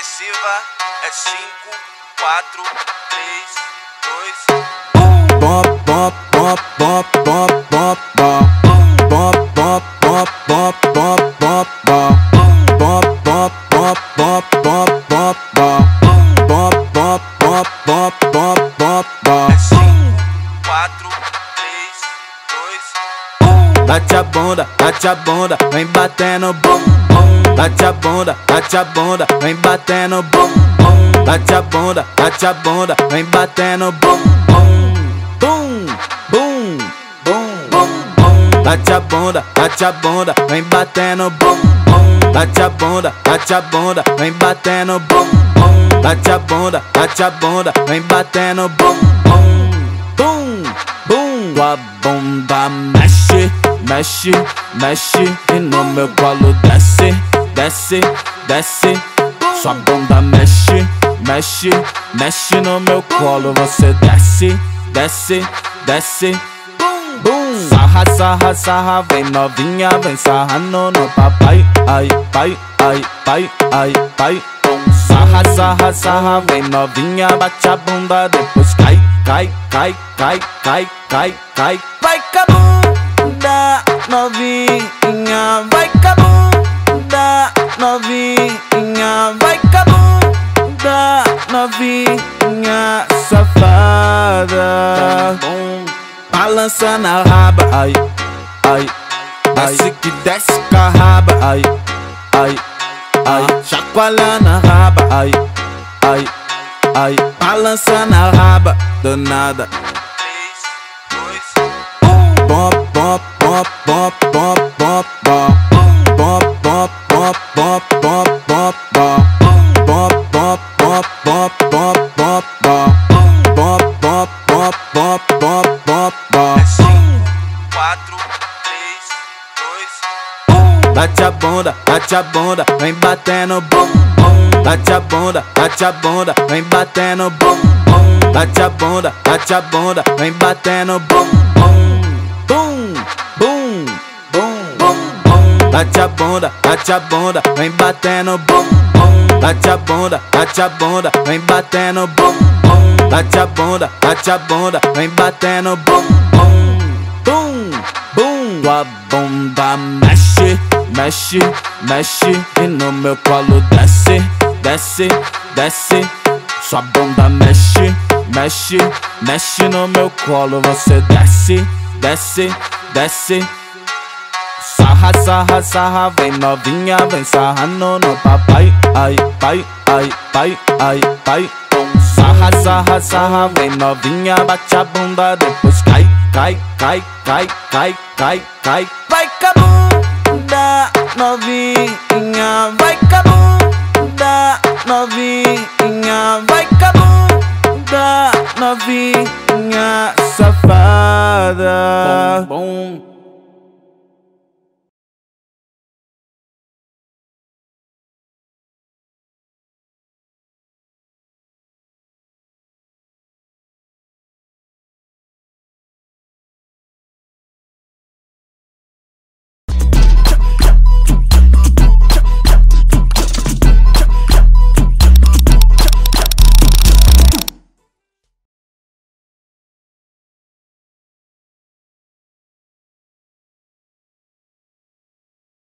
agressiva é 5, 4, 3, 2, Bom, bom, bom, bom, bom, bom, bom. Bom, bom, bom, bom, bom, bom, bom. Bom, bom, bom, bom, bom, bom, bom. Bom, bom, bom, bom, bom, bom, bom. é 5, 4, 3, 2, Bate a bunda, bate a bunda, vem batendo bum. Bate a bunda, bate a bunda, vem batendo bum bum. Bate a bunda, bate a bunda, vem batendo bum bum. Bum bum bum bum bum. Bate a bunda, bate a bunda, vem batendo bum bum. Bate a bunda, bate a bunda, vem batendo bum bum. Bate a bunda, bate a bunda, vem batendo bum bum. Bum bum. Tua bunda mexe, mexe, mexe e no meu colo desce, desce, desce. Sua bunda mexe, mexe, mexe no meu colo, você desce, desce, desce. Sarra, sarra, sarra, vem novinha, vem sarrando no papai. Ai, pai, ai, pai, ai, pai. Sarra, sarra, sarra, vem novinha, bate a bunda, depois cai, cai, cai, cai, cai, cai, cai. Vai com a bunda novinha, vai com a bunda novinha, vai com a bunda novinha, safada. Balança na raba, ai, ai, desce que desce com a raba, ai, ai, ai, chacoalha na raba, ai, ai, ai, balança na raba, danada. 3, 2, Bom, bom, bom, bom, bom, bom, bom. Bom, a bunda, bate a bunda, vem batendo bum bum. Bate a bunda, bate a bunda, vem batendo bum bum. Bate a bunda, bate a bunda, vem batendo bum bum. Bum bum bum bum bum. Bate a bunda, bate a bunda, vem batendo bum bum. Bate a bunda, bate a bunda, vem batendo bum bum. Bate a bunda, bate a bunda, vem batendo bum bum. Bum, bum, tua bunda mexe, mexe, mexe e no meu colo desce, desce, desce. Sua bunda mexe, mexe, mexe no meu colo, você desce, desce, desce. Sarra, sarra, sarra, vem novinha, vem sarrando no papai. Ai, pai, ai, pai, ai, pai. Bum. Sarra, sarra, sarra, vem novinha, bate a bunda, depois cai, cai, cai, cai, cai, cai, cai. Vai da novinha, vai cabum da novinha, vai cabum da novinha safada. Bom, bom.